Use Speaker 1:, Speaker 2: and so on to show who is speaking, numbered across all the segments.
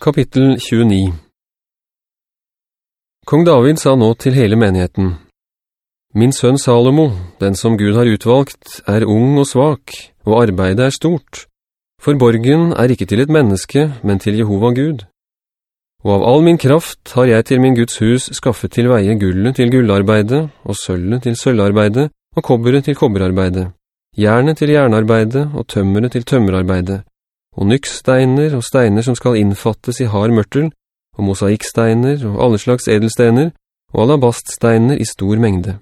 Speaker 1: Kapittel 29 Kong David sa nå til hele menigheten, «Min sønn Salomo, den som Gud har utvalgt, er ung og svak, og arbeidet er stort. For borgen er ikke til et menneske, men til Jehova Gud. Og av all min kraft har jeg til min Guds hus skaffet til veie gullet til gullarbeidet, og sølvet til sølvarbeidet, og kobberet til kobberarbeidet, jernet til jernarbeidet, og tømmeret til tømmerarbeidet, og nyksteiner og steiner som skal innfattes i hard mørtel, og mosaikksteiner og alle slags edelsteiner, og alabaststeiner i stor mengde.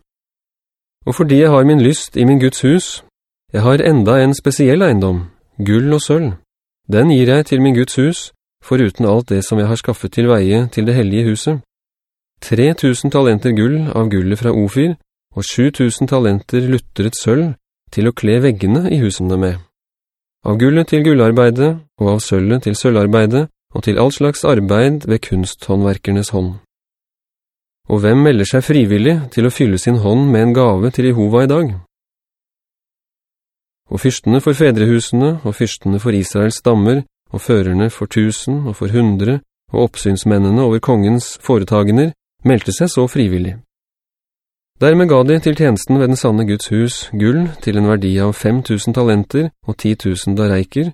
Speaker 1: Og fordi jeg har min lyst i min Guds hus, jeg har enda en spesiell eiendom, gull og sølv. Den gir jeg til min Guds hus, foruten alt det som jeg har skaffet til veie til det hellige huset. 3000 talenter gull av gullet fra Ofir, og 7000 talenter luttret sølv til å kle veggene i husene med av gullet til gullarbeidet, og av sølvet til sølvarbeidet, og til all slags arbeid ved kunsthåndverkernes hånd. Og hvem melder seg frivillig til å fylle sin hånd med en gave til Jehova i dag? Og fyrstene for fedrehusene, og fyrstene for Israels stammer, og førerne for tusen og for hundre, og oppsynsmennene over kongens foretagener, meldte seg så frivillig. Dermed ga de til tjenesten ved den sanne Guds hus gull til en verdi av 5000 talenter og 10 000 dareiker,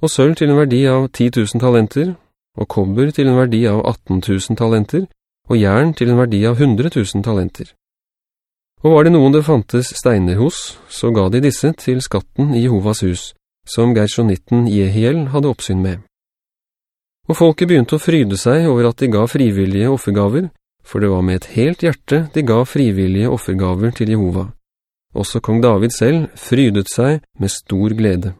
Speaker 1: og sølv til en verdi av 10 000 talenter, og kobber til en verdi av 18 000 talenter, og jern til en verdi av 100 000 talenter. Og var det noen det fantes steiner hos, så ga de disse til skatten i Jehovas hus, som Gershonitten Jehiel hadde oppsyn med. Og folket begynte å fryde seg over at de ga frivillige offergaver, for det var med et helt hjerte de ga frivillige offergaver til Jehova. Også kong David selv frydet seg med stor glede.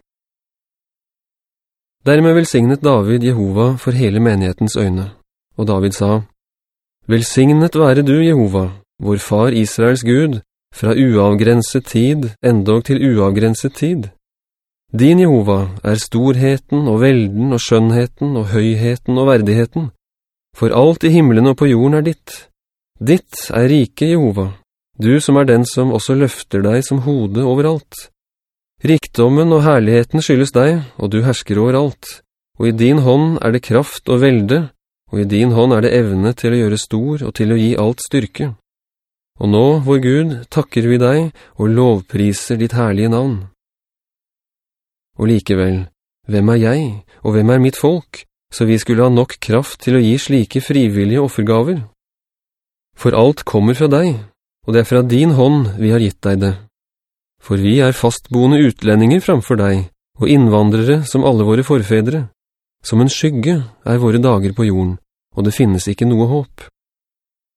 Speaker 1: Dermed velsignet David Jehova for hele menighetens øyne, og David sa, «Velsignet være du, Jehova, vår far Israels Gud, fra uavgrenset tid, endog til uavgrenset tid. Din Jehova er storheten og velden og skjønnheten og høyheten og verdigheten, for alt i himmelen og på jorden er ditt. Ditt er rike, Jehova, du som er den som også løfter deg som hode overalt. Rikdommen og herligheten skyldes deg, og du hersker overalt. Og i din hånd er det kraft og velde, og i din hånd er det evne til å gjøre stor og til å gi alt styrke. Og nå, vår Gud, takker vi deg og lovpriser ditt herlige navn. Og likevel, hvem er jeg, og hvem er mitt folk, så vi skulle ha nok kraft til å gi slike frivillige offergaver. For alt kommer fra deg, og det er fra din hånd vi har gitt deg det. For vi er fastboende utlendinger framfor deg, og innvandrere som alle våre forfedre. Som en skygge er våre dager på jorden, og det finnes ikke noe håp.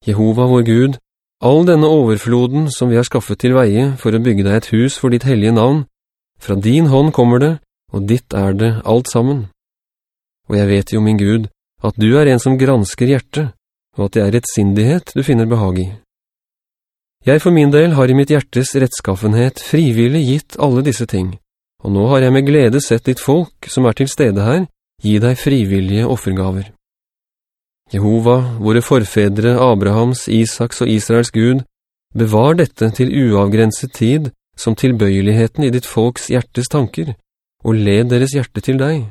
Speaker 1: Jehova vår Gud, all denne overfloden som vi har skaffet til veie for å bygge deg et hus for ditt hellige navn, fra din hånd kommer det, og ditt er det alt sammen og jeg vet jo, min Gud, at du er en som gransker hjertet, og at det er rettsindighet du finner behag i. Jeg for min del har i mitt hjertes rettskaffenhet frivillig gitt alle disse ting, og nå har jeg med glede sett ditt folk som er til stede her, gi deg frivillige offergaver. Jehova, våre forfedre, Abrahams, Isaks og Israels Gud, bevar dette til uavgrenset tid som tilbøyeligheten i ditt folks hjertes tanker, og led deres hjerte til deg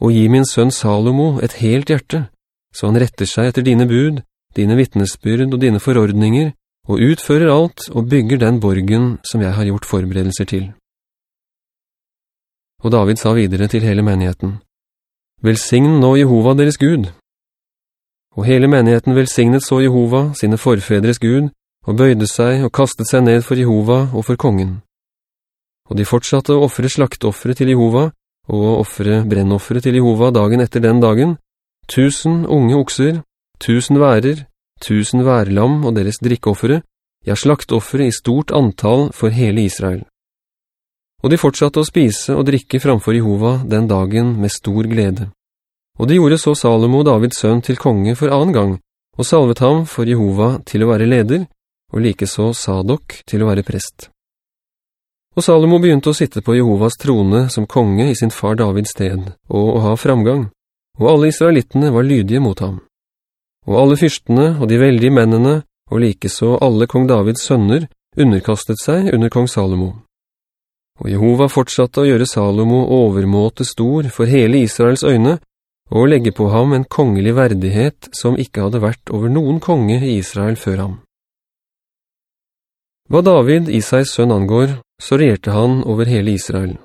Speaker 1: og gi min sønn Salomo et helt hjerte, så han retter seg etter dine bud, dine vittnesbyrd og dine forordninger, og utfører alt og bygger den borgen som jeg har gjort forberedelser til. Og David sa videre til hele menigheten, «Velsign nå Jehova deres Gud!» Og hele menigheten velsignet så Jehova, sine forfedres Gud, og bøyde seg og kastet seg ned for Jehova og for kongen. Og de fortsatte å offre slaktoffere til Jehova, og offre brennoffere til Jehova dagen etter den dagen, tusen unge okser, tusen værer, tusen værlam og deres drikkeoffere, ja slaktoffere i stort antall for hele Israel. Og de fortsatte å spise og drikke framfor Jehova den dagen med stor glede. Og de gjorde så Salomo, Davids sønn, til konge for annen gang, og salvet ham for Jehova til å være leder, og like så Sadok til å være prest. Og Salomo begynte å sitte på Jehovas trone som konge i sin far Davids sted, og å ha framgang, og alle israelittene var lydige mot ham. Og alle fyrstene og de veldige mennene, og like så alle kong Davids sønner, underkastet seg under kong Salomo. Og Jehova fortsatte å gjøre Salomo overmåte stor for hele Israels øyne, og legge på ham en kongelig verdighet som ikke hadde vært over noen konge i Israel før ham. Hva David, Isais sønn, angår, så regjerte han over hele Israel,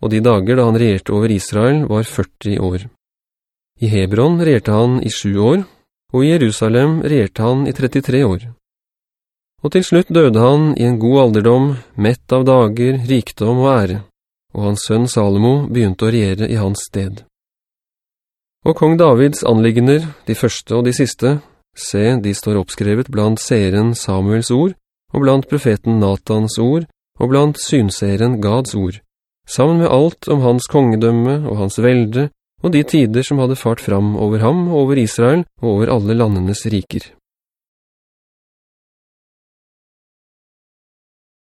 Speaker 1: og de dager da han regjerte over Israel var 40 år. I Hebron regjerte han i sju år, og i Jerusalem regjerte han i 33 år. Og til slutt døde han i en god alderdom, mett av dager, rikdom og ære, og hans sønn Salomo begynte å regjere i hans sted. Og kong Davids anliggender, de første og de siste, se, de står oppskrevet blant seeren Samuels ord, og blant profeten Natans ord, og blant synseeren Gads ord, sammen med alt om hans kongedømme og hans velde, og de tider som hadde fart fram over ham over Israel og over alle landenes riker.